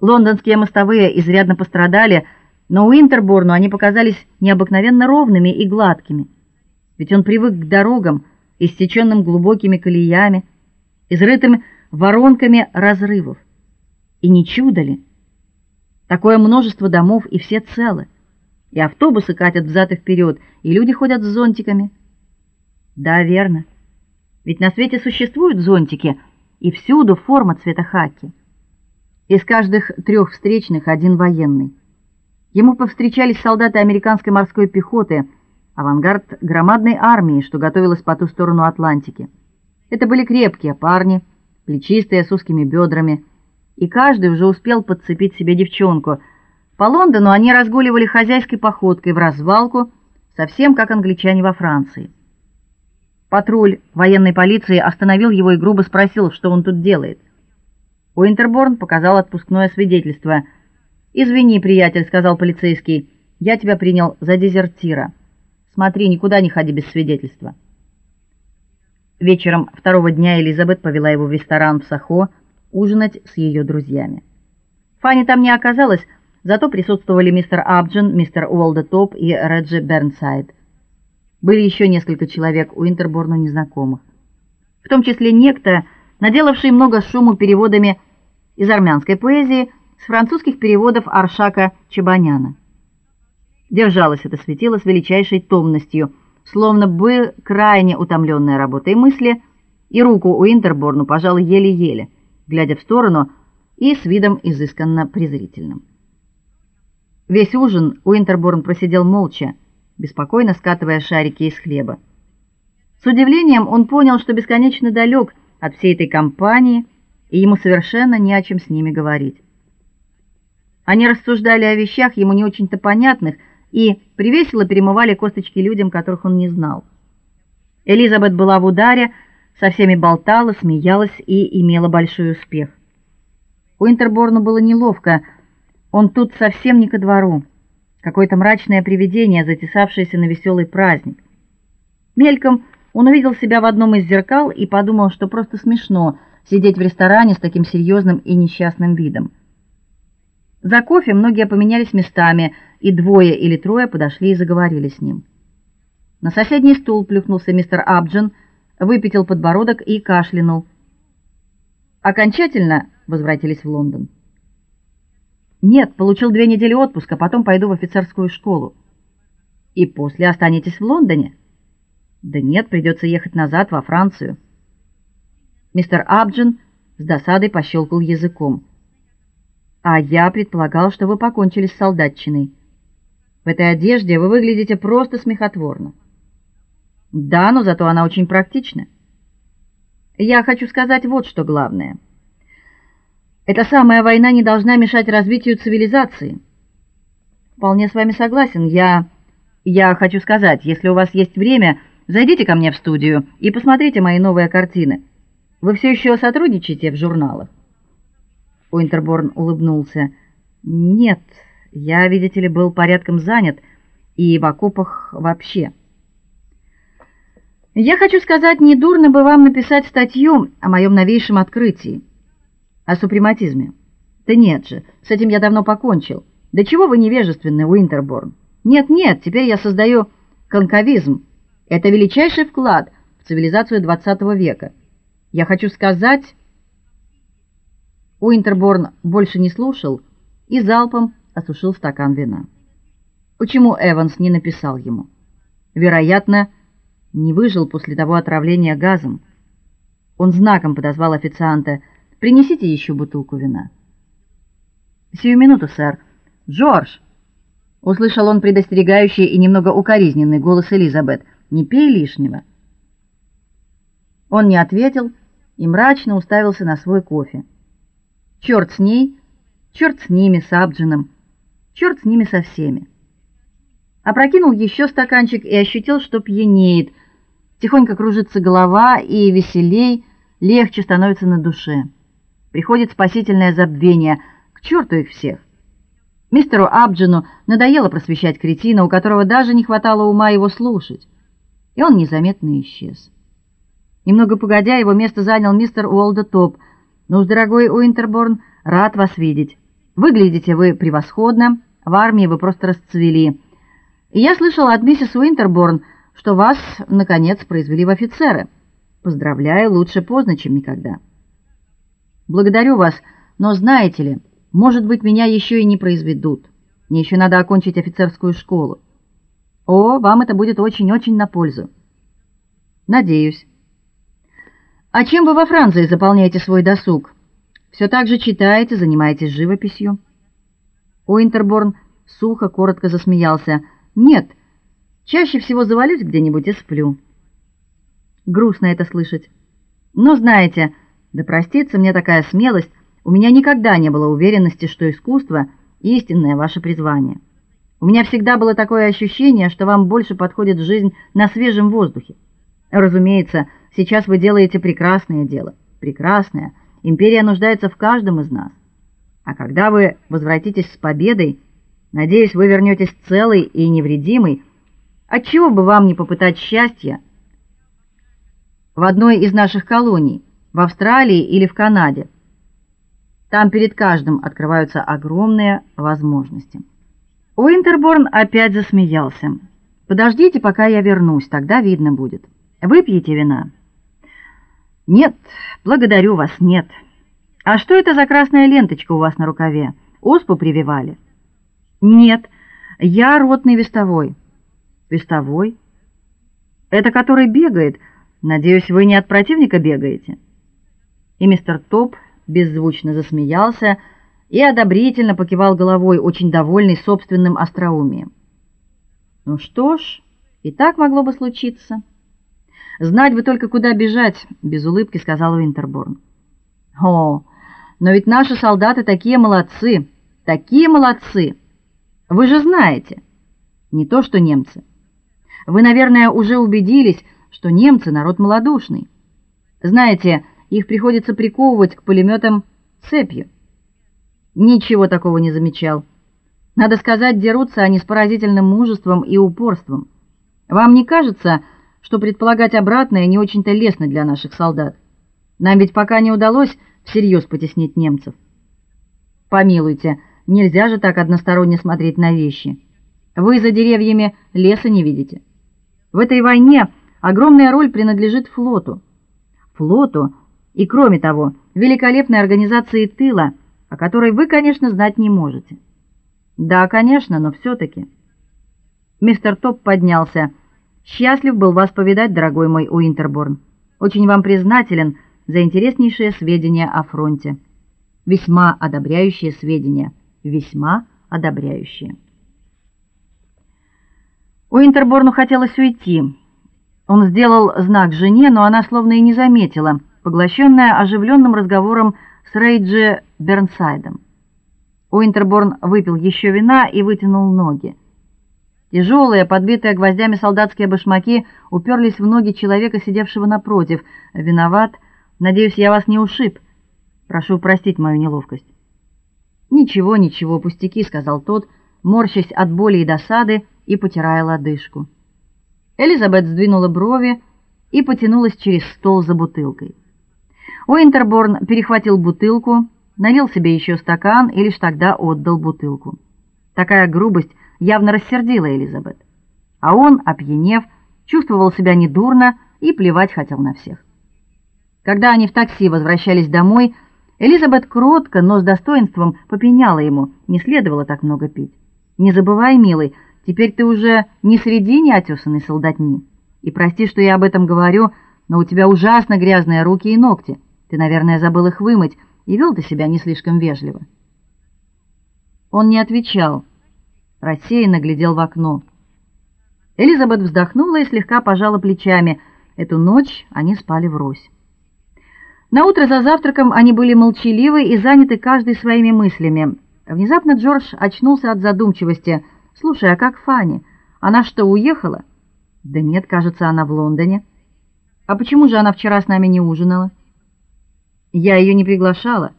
Speaker 1: Лондонские мостовые изрядно пострадали, но Уинтерборну они показались необыкновенно ровными и гладкими. Ведь он привык к дорогам, иссеченным глубокими колеями, изрытым воронками разрывов. И не чудо ли? Такое множество домов и все целы. И автобусы катят взад и вперед, и люди ходят с зонтиками. Да, верно. Ведь на свете существуют зонтики, и всюду форма цвета хаки. Из каждых трех встречных один военный. Ему повстречались солдаты американской морской пехоты, авангард громадной армии, что готовилась по ту сторону Атлантики. Это были крепкие парни, плечистые, с узкими бедрами, и каждый уже успел подцепить себе девчонку. По Лондону они разгуливали хозяйской походкой в развалку, совсем как англичане во Франции. Патруль военной полиции остановил его и грубо спросил, что он тут делает. Уинтерборн показал отпускное свидетельство. "Извини, приятель", сказал полицейский. "Я тебя принял за дезертира. Смотри, никуда не ходи без свидетельства". Вечером второго дня Элизабет повела его в ресторан в Сохо ужинать с ее друзьями. Фанни там не оказалась, зато присутствовали мистер Абджен, мистер Уолдетоп и Реджи Бернсайд. Были еще несколько человек у Интерборну незнакомых, в том числе некто наделавший много шуму переводами из армянской поэзии с французских переводов Аршака Чебаняна. Держалось это светило с величайшей томностью, словно бы крайне утомленная работой мысли, и руку у Интерборну пожал еле-еле, глядя в сторону и с видом изысканно презрительным. Весь ужин Уинтерборн просидел молча, беспокойно скатывая шарики из хлеба. С удивлением он понял, что бесконечно далек от всей этой компании, и ему совершенно не о чем с ними говорить. Они рассуждали о вещах ему не очень-то понятных и привесело перемывали косточки людям, которых он не знал. Элизабет была в ударе, со всеми болтала, смеялась и имела большой успех. У Интерборну было неловко. Он тут совсем не ко двору. Какое-то мрачное привидение, затесавшееся на веселый праздник. Мельком он увидел себя в одном из зеркал и подумал, что просто смешно сидеть в ресторане с таким серьезным и несчастным видом. За кофе многие поменялись местами, и двое или трое подошли и заговорили с ним. На соседний стул плюхнулся мистер Абджен, выпятил подбородок и кашлянул. Окончательно возвратились в Лондон. Нет, получил две недели отпуска, потом пойду в офицерскую школу. И после останетесь в Лондоне? Да нет, придется ехать назад во Францию. Мистер Абджин с досадой пощелкал языком. А я предполагал, что вы покончили с солдатчиной. В этой одежде вы выглядите просто смехотворно. Да, но зато она очень практична. Я хочу сказать вот что главное. Эта самая война не должна мешать развитию цивилизации. вполне с вами согласен. Я я хочу сказать, если у вас есть время, зайдите ко мне в студию и посмотрите мои новые картины. Вы все еще сотрудничаете в журналах? Уинтерборн улыбнулся. Нет, я, видите ли, был порядком занят и в окопах вообще. Я хочу сказать, недурно бы вам написать статью о моем новейшем открытии, о супрематизме. Да нет же, с этим я давно покончил. Да чего вы невежественны, Уинтерборн? Нет, нет, теперь я создаю конковизм. Это величайший вклад в цивилизацию XX века. Я хочу сказать, Уинтерборн больше не слушал и залпом осушил стакан вина. Почему Эванс не написал ему? Вероятно, не выжил после того отравления газом. Он знаком подозвал официанта: "Принесите еще бутылку вина". "Сию минуту, сэр. Джордж!" Услышал он предостерегающий и немного укоризненный голос Элизабет. "Не пей лишнего". Он не ответил и мрачно уставился на свой кофе. Черт с ней, черт с ними с Абджином, черт с ними со всеми. Опрокинул еще стаканчик и ощутил, что пьянеет. Тихонько кружится голова и веселей, легче становится на душе. Приходит спасительное забвение. К черту их всех. Мистеру Абджину надоело просвещать кретина, у которого даже не хватало ума его слушать. И он незаметно исчез. Немного погодя, его место занял мистер Уолда Топ. "Ну, дорогой Уинтерборн, рад вас видеть. Выглядите вы превосходно. В армии вы просто расцвели. И я слышала от миссис Уинтерборн, что вас наконец произвели в офицеры. Поздравляю, лучше поздно, чем никогда. Благодарю вас, но знаете ли, может быть, меня еще и не произведут. Мне еще надо окончить офицерскую школу. О, вам это будет очень-очень на пользу. Надеюсь. А чем вы во Франции заполняете свой досуг? Все так же читаете, занимаетесь живописью? Уинтерборн сухо, коротко засмеялся. Нет. Чаще всего завалюсь где-нибудь и сплю. Грустно это слышать. Но знаете, да простится мне такая смелость, у меня никогда не было уверенности, что искусство истинное ваше призвание. У меня всегда было такое ощущение, что вам больше подходит жизнь на свежем воздухе. Разумеется, сейчас вы делаете прекрасное дело. Прекрасное. Империя нуждается в каждом из нас. А когда вы возвратитесь с победой, надеюсь, вы вернетесь целый и невредимый, отчего бы вам не попытать счастья в одной из наших колоний, в Австралии или в Канаде? Там перед каждым открываются огромные возможности. Уинтерборн опять засмеялся. Подождите, пока я вернусь, тогда видно будет. Выпьете вина? Нет, благодарю вас, нет. А что это за красная ленточка у вас на рукаве? Оспу прививали? Нет, я ротный вестовой. Вестовой? Это который бегает. Надеюсь, вы не от противника бегаете. И мистер Топ беззвучно засмеялся и одобрительно покивал головой, очень довольный собственным остроумием. Ну что ж, и так могло бы случиться. Знать бы только куда бежать, без улыбки сказал Уинтерборн. О, но ведь наши солдаты такие молодцы, такие молодцы. Вы же знаете, не то что немцы. Вы, наверное, уже убедились, что немцы народ малодушный. Знаете, их приходится приковывать к пулеметам цепью. Ничего такого не замечал. Надо сказать, дерутся они с поразительным мужеством и упорством. Вам не кажется, что предполагать обратное не очень-то лестно для наших солдат? Нам ведь пока не удалось всерьез потеснить немцев. Помилуйте, нельзя же так односторонне смотреть на вещи. Вы за деревьями леса не видите. В этой войне огромная роль принадлежит флоту. Флоту и кроме того, великолепной организации тыла, о которой вы, конечно, знать не можете. Да, конечно, но все таки Мистер Топ поднялся. Счастлив был вас повидать, дорогой мой Уинтерборн. Очень вам признателен за интереснейшие сведения о фронте. Весьма одобряющие сведения, весьма одобряющие. Уинтерборну хотелось уйти. Он сделал знак жене, но она словно и не заметила поглощенная оживленным разговором с Рейджи Бернсайдом. Уинтерборн выпил еще вина и вытянул ноги. Тяжелые, подбитые гвоздями солдатские башмаки уперлись в ноги человека, сидевшего напротив. Виноват. Надеюсь, я вас не ушиб. Прошу простить мою неловкость. Ничего, ничего, пустяки, сказал тот, морщась от боли и досады и потирая лодыжку. Элизабет сдвинула брови и потянулась через стол за бутылкой. Уинтерборн перехватил бутылку, налил себе еще стакан и лишь тогда отдал бутылку. Такая грубость явно рассердила Элизабет. А он, опьянев, чувствовал себя недурно и плевать хотел на всех. Когда они в такси возвращались домой, Элизабет кротко, но с достоинством попеняла ему: "Не следовало так много пить. Не забывай, милый, теперь ты уже не среди неотесанной солдатни. И прости, что я об этом говорю, но у тебя ужасно грязные руки и ногти. Ты, наверное, забыл их вымыть, и вел ты себя не слишком вежливо". Он не отвечал рассеянно глядел в окно. Элизабет вздохнула и слегка пожала плечами. Эту ночь они спали врозь. На утро за завтраком они были молчаливы и заняты каждый своими мыслями. Внезапно Джордж очнулся от задумчивости. "Слушай, а как Фанни? Она что, уехала?" "Да нет, кажется, она в Лондоне". "А почему же она вчера с нами не ужинала?" "Я ее не приглашала".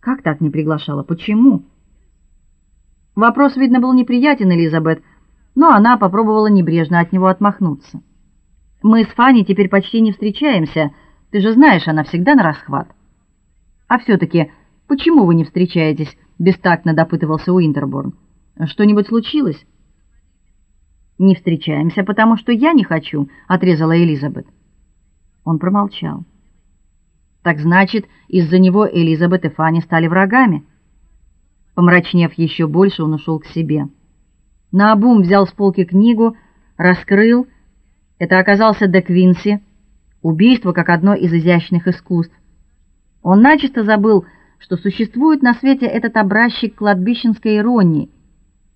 Speaker 1: "Как так не приглашала? Почему?" Вопрос, видно, был неприятен Элизабет, но она попробовала небрежно от него отмахнуться. Мы с Фанни теперь почти не встречаемся. Ты же знаешь, она всегда на расхват. А все таки почему вы не встречаетесь? бестактно допытывался Уинтерборн. Что-нибудь случилось? Не встречаемся, потому что я не хочу, отрезала Элизабет. Он промолчал. Так значит, из-за него Элизабет и Фанни стали врагами. Помрачнев еще больше, он ушел к себе. Наобум взял с полки книгу, раскрыл. Это оказался Де Квинси. Убийство как одно из изящных искусств. Он начисто забыл, что существует на свете этот образчик кладбищенской иронии,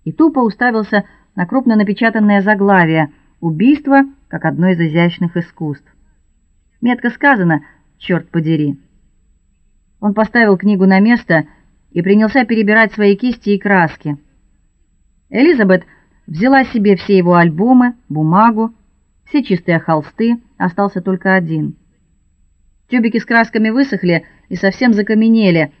Speaker 1: и тупо уставился на крупно напечатанное заглавие Убийство как одно из изящных искусств. Метко сказано, черт подери. Он поставил книгу на место и принялся перебирать свои кисти и краски. Элизабет взяла себе все его альбомы, бумагу, все чистые холсты, остался только один. Тюбики с красками высохли и совсем закаменели.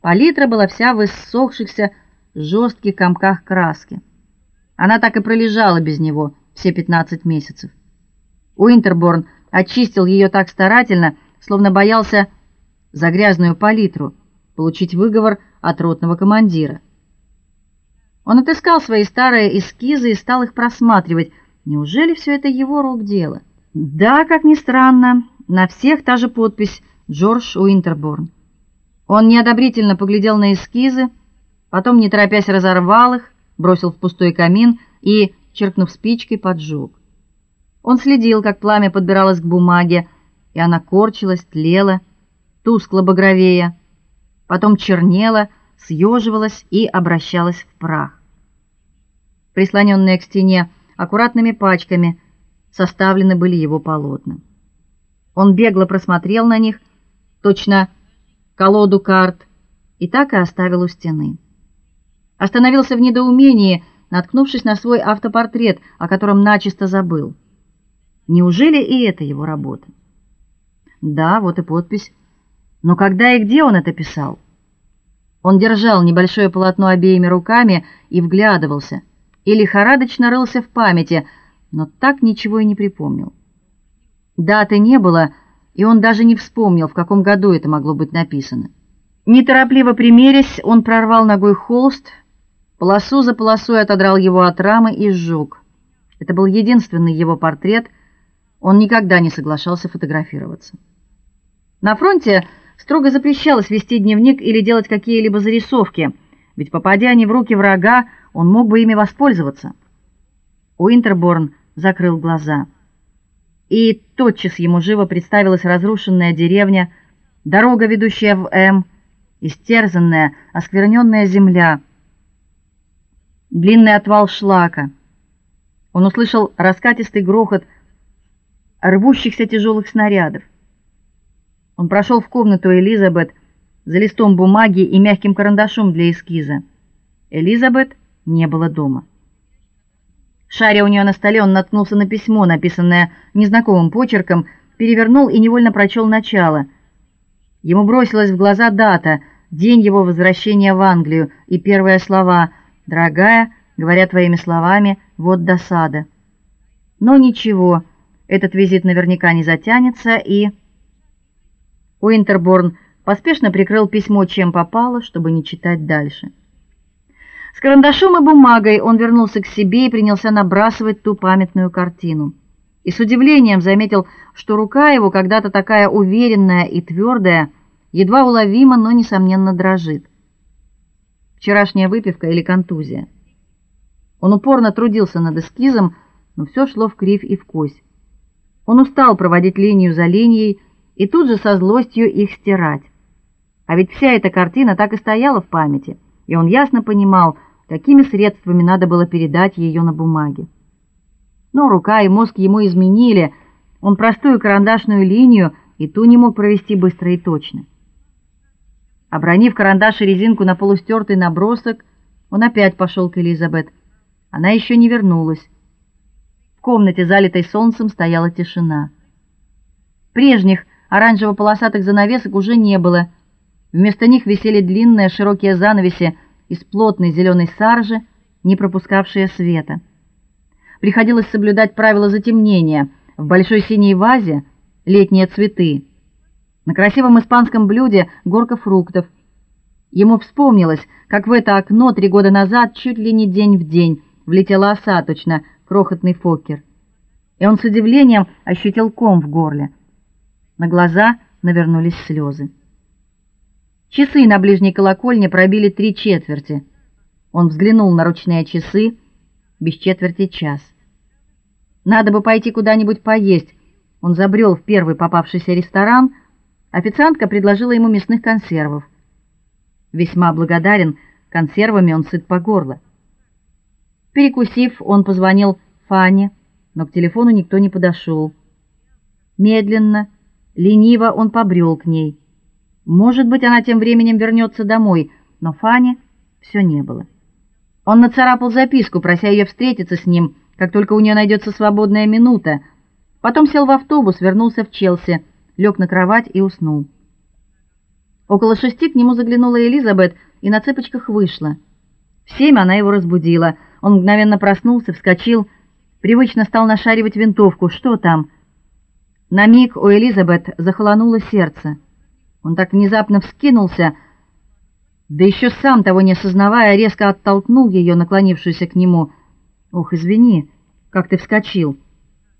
Speaker 1: Палитра была вся в иссохшихся жестких комках краски. Она так и пролежала без него все 15 месяцев. Уинтерборн очистил ее так старательно, словно боялся за грязную палитру получить выговор от ротного командира. Он отыскал свои старые эскизы и стал их просматривать. Неужели все это его рук дело? Да, как ни странно, на всех та же подпись Джордж Уинтерборн. Он неодобрительно поглядел на эскизы, потом не торопясь разорвал их, бросил в пустой камин и, черкнув спичкой, поджег. Он следил, как пламя подбиралось к бумаге, и она корчилась, тлела, тускло багровея потом чернела, съеживалась и обращалась в прах. Прислоненные к стене аккуратными пачками составлены были его полотна. Он бегло просмотрел на них, точно колоду карт, и так и оставил у стены. Остановился в недоумении, наткнувшись на свой автопортрет, о котором начисто забыл. Неужели и это его работа? Да, вот и подпись но когда и где он это писал? Он держал небольшое полотно обеими руками и вглядывался, и лихорадочно рылся в памяти, но так ничего и не припомнил. Даты не было, и он даже не вспомнил, в каком году это могло быть написано. Неторопливо примерясь, он прорвал ногой холст, полосу за полосой отодрал его от рамы и сжег. Это был единственный его портрет. Он никогда не соглашался фотографироваться. На фронте строго запрещалось вести дневник или делать какие-либо зарисовки, ведь попадя они в руки врага, он мог бы ими воспользоваться. Уинтерборн закрыл глаза. И тотчас ему живо представилась разрушенная деревня, дорога, ведущая в М, истерзанная, оскверненная земля, длинный отвал шлака. Он услышал раскатистый грохот рвущихся тяжелых снарядов. Он прошел в комнату Элизабет за листом бумаги и мягким карандашом для эскиза. Элизабет не было дома. Шаря у нее на столе, он наткнулся на письмо, написанное незнакомым почерком, перевернул и невольно прочел начало. Ему бросилась в глаза дата, день его возвращения в Англию, и первые слова: "Дорогая, говоря твоими словами, вот досада". Но ничего, этот визит наверняка не затянется, и Уинтерборн поспешно прикрыл письмо чем попало, чтобы не читать дальше. С карандашом и бумагой он вернулся к себе и принялся набрасывать ту памятную картину. И с удивлением заметил, что рука его, когда-то такая уверенная и твердая, едва уловимо, но несомненно дрожит. Вчерашняя выпивка или контузия. Он упорно трудился над эскизом, но все шло в кривь и в кось. Он устал проводить линию за линией и тут же со злостью их стирать. А ведь вся эта картина так и стояла в памяти, и он ясно понимал, какими средствами надо было передать ее на бумаге. Но рука и мозг ему изменили. Он простую карандашную линию и ту не мог провести быстро и точно. Обронив карандаш и резинку на полустертый набросок, он опять пошел к Элизабет. Она еще не вернулась. В комнате, залитой солнцем, стояла тишина. Прежних оранжево-полосатых занавесок уже не было. Вместо них висели длинные широкие занавеси из плотной зеленой саржи, не пропускавшие света. Приходилось соблюдать правила затемнения. В большой синей вазе летние цветы. На красивом испанском блюде горка фруктов. Ему вспомнилось, как в это окно три года назад чуть ли не день в день влетела оса, точно крохотный фокер. И он с удивлением ощутил ком в горле. На глаза навернулись слезы. Часы на ближней колокольне пробили три четверти. Он взглянул на ручные часы, без четверти час. Надо бы пойти куда-нибудь поесть. Он забрел в первый попавшийся ресторан. Официантка предложила ему мясных консервов. Весьма благодарен, консервами он сыт по горло. Перекусив, он позвонил Фане, но к телефону никто не подошел. Медленно, лениво он побрел к ней. Может быть, она тем временем вернется домой, но Фани все не было. Он нацарапал записку, прося ее встретиться с ним, как только у нее найдется свободная минута. Потом сел в автобус, вернулся в Челси, лег на кровать и уснул. Около шести к нему заглянула Элизабет и на цыпочках вышла. В семь она его разбудила. Он мгновенно проснулся, вскочил, привычно стал нашаривать винтовку. Что там? На миг у Элизабет захолонуло сердце. Он так внезапно вскинулся, да еще сам того не осознавая, резко оттолкнул ее, наклонившуюся к нему. "Ох, извини, как ты вскочил.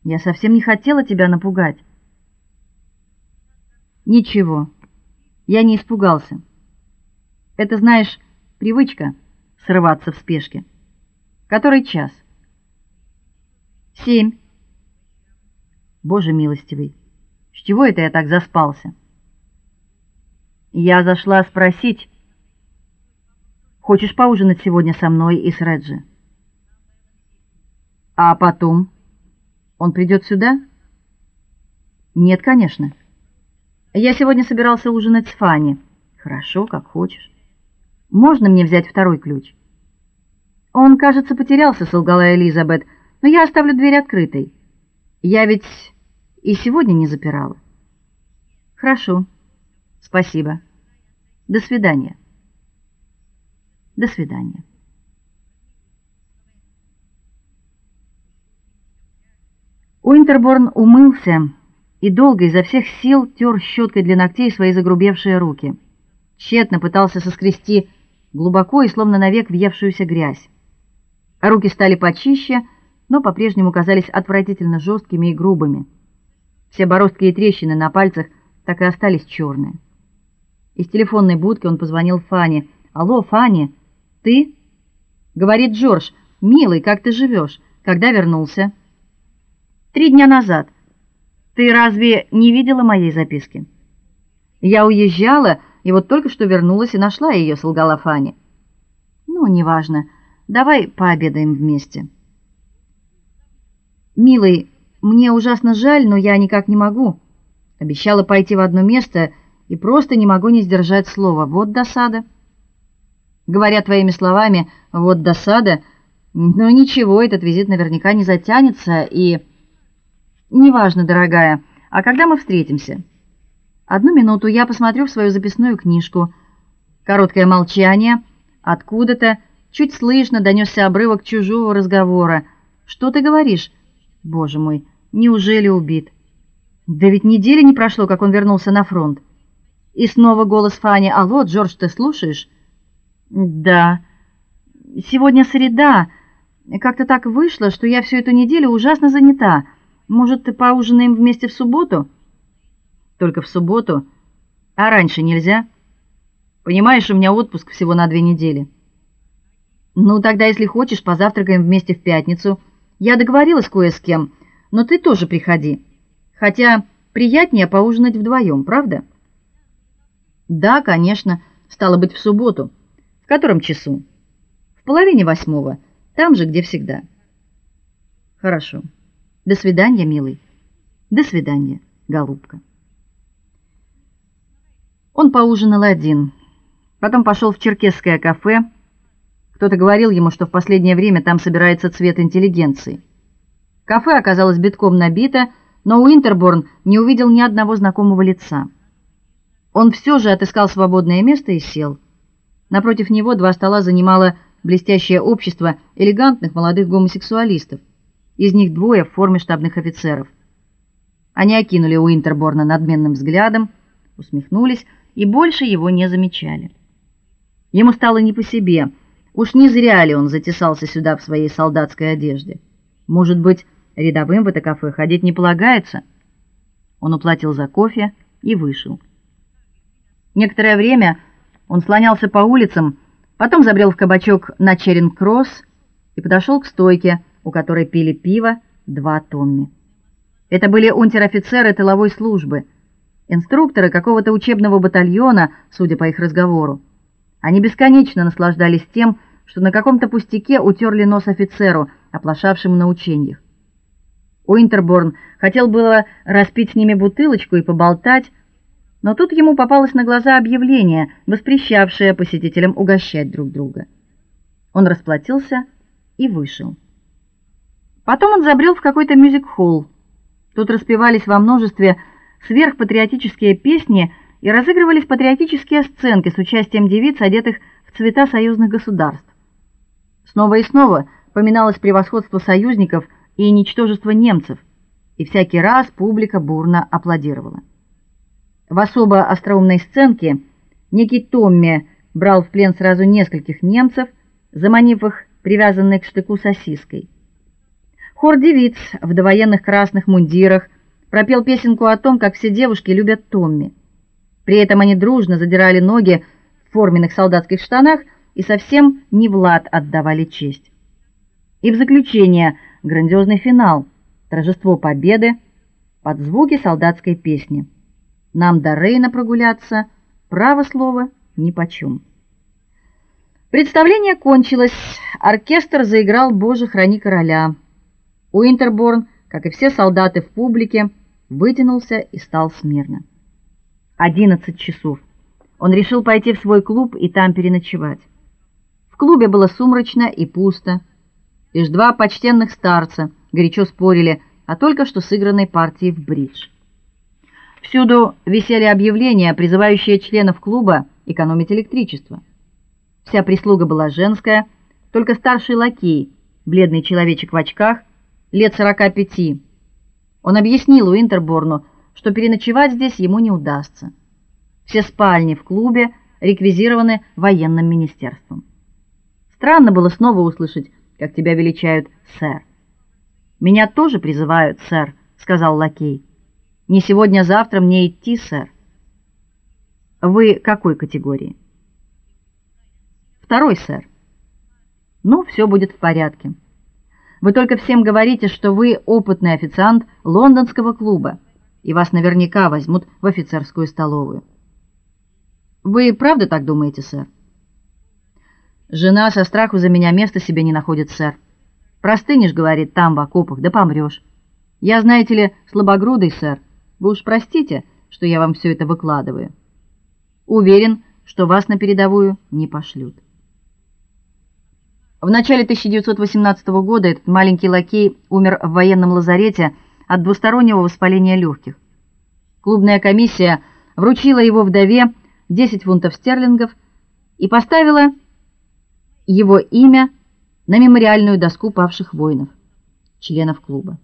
Speaker 1: Я совсем не хотела тебя напугать". "Ничего. Я не испугался. Это, знаешь, привычка срываться в спешке. Который час?" «Семь». Боже милостивый. С чего это я так заспался? Я зашла спросить, хочешь поужинать сегодня со мной и с Реджи? А потом он придет сюда? Нет, конечно. Я сегодня собирался ужинать с Фанни. Хорошо, как хочешь. Можно мне взять второй ключ? Он, кажется, потерялся, солгала Элизабет. Но я оставлю дверь открытой. Я ведь и сегодня не запирала. Хорошо. Спасибо. До свидания. До свидания. Уинтерборн умылся и долго изо всех сил тер щеткой для ногтей свои загрубевшие руки. Тщетно пытался соскрести глубоко и словно навек въевшуюся грязь. Руки стали почище, но по-прежнему казались отвратительно жесткими и грубыми. Все бороздки и трещины на пальцах так и остались черные. Из телефонной будки он позвонил Фане. "Алло, Фанни, ты?" говорит Джордж. "Милый, как ты живешь? Когда вернулся?" «Три дня назад. Ты разве не видела моей записки?" "Я уезжала, и вот только что вернулась и нашла ее», — солгала Фанни. "Ну, неважно. Давай пообедаем вместе." "Милый, мне ужасно жаль, но я никак не могу. Обещала пойти в одно место, и просто не могу не сдержать слова. Вот досада. Говоря твоими словами, вот досада. Но ничего, этот визит наверняка не затянется и неважно, дорогая. А когда мы встретимся? Одну минуту, я посмотрю в свою записную книжку. Короткое молчание. Откуда-то чуть слышно донесся обрывок чужого разговора. Что ты говоришь? Боже мой, неужели убит? Да ведь недели не прошло, как он вернулся на фронт. И снова голос Фани: "Алло, Джордж, ты слушаешь?" "Да. Сегодня среда. Как-то так вышло, что я всю эту неделю ужасно занята. Может, ты поужинаем вместе в субботу?" Только в субботу. А раньше нельзя? Понимаешь, у меня отпуск всего на две недели. Ну, тогда, если хочешь, позавтракаем вместе в пятницу. Я договорилась кое с кем, но ты тоже приходи. Хотя приятнее поужинать вдвоем, правда? Да, конечно, стало быть, в субботу. В котором часу? В половине восьмого, там же, где всегда. Хорошо. До свидания, милый. До свидания, голубка. Он поужинал один. Потом пошел в черкесское кафе. Кто-то говорил ему, что в последнее время там собирается цвет интеллигенции. Кафе оказалось битком набито, но Уинтерборн не увидел ни одного знакомого лица. Он все же отыскал свободное место и сел. Напротив него два стола занимало блестящее общество элегантных молодых гомосексуалистов. Из них двое в форме штабных офицеров. Они окинули Уинтерборна надменным взглядом, усмехнулись и больше его не замечали. Ему стало не по себе. Уж не зря ли он затесался сюда в своей солдатской одежде? Может быть, рядовым в это кафе ходить не полагается? Он уплатил за кофе и вышел. Некоторое время он слонялся по улицам, потом забрел в кабачок на Черинг-кросс и подошел к стойке, у которой пили пиво два Томми. Это были унтер-офицеры тыловой службы инструкторы какого-то учебного батальона, судя по их разговору. Они бесконечно наслаждались тем, что на каком-то пустяке утерли нос офицеру, оплошавшему на учениях. Уинтерборн хотел было распить с ними бутылочку и поболтать, но тут ему попалось на глаза объявление, воспрещавшее посетителям угощать друг друга. Он расплатился и вышел. Потом он забрел в какой-то мюзик-холл. Тут распевались во множестве сверхпатриотические песни и разыгрывались патриотические сценки с участием девиц, одетых в цвета союзных государств. Снова и снова поминалось превосходство союзников и ничтожество немцев, и всякий раз публика бурно аплодировала. В особо остроумной сценке некий Томми брал в плен сразу нескольких немцев, заманив их привязанной к штыку сосиской. Хор девиц в довоенных красных мундирах пропел песенку о том, как все девушки любят Томми. При этом они дружно задирали ноги в форменных солдатских штанах и совсем не в лад отдавали честь. И в заключение грандиозный финал, торжество победы под звуки солдатской песни. Нам до Рейна прогуляться, право слово, нипочем. Представление кончилось. Оркестр заиграл Боже храни короля. Уинтерборн, как и все солдаты в публике, вытянулся и стал смирно. Одиннадцать часов. Он решил пойти в свой клуб и там переночевать. В клубе было сумрачно и пусто. Лишь два почтенных старца горячо спорили о только что сыгранной партии в бридж. Всюду висели объявления, призывающие членов клуба экономить электричество. Вся прислуга была женская, только старший лакей, бледный человечек в очках, лет сорока пяти, он объяснил Уинтерборну, что переночевать здесь ему не удастся. Все спальни в клубе реквизированы военным министерством. Странно было снова услышать, как тебя величают сэр. Меня тоже призывают сэр, сказал лакей. Не сегодня-завтра мне идти, сэр. Вы какой категории? Второй, сэр. Ну, все будет в порядке. Вы только всем говорите, что вы опытный официант лондонского клуба, и вас наверняка возьмут в офицерскую столовую. Вы правда так думаете, сэр? Жена со страху за меня места себе не находит, сэр. Простынешь, говорит, там в окопах, да помрёшь. Я, знаете ли, слабогрудый, сэр. Вы уж простите, что я вам все это выкладываю. Уверен, что вас на передовую не пошлют. В начале 1918 года этот маленький лакей умер в военном лазарете от двустороннего воспаления легких. Клубная комиссия вручила его вдове 10 фунтов стерлингов и поставила его имя на мемориальную доску павших воинов, членов клуба.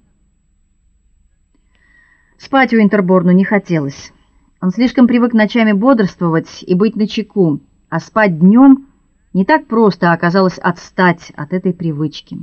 Speaker 1: Спать у Интерборну не хотелось. Он слишком привык ночами бодрствовать и быть начеку, а спать днем не так просто оказалось отстать от этой привычки.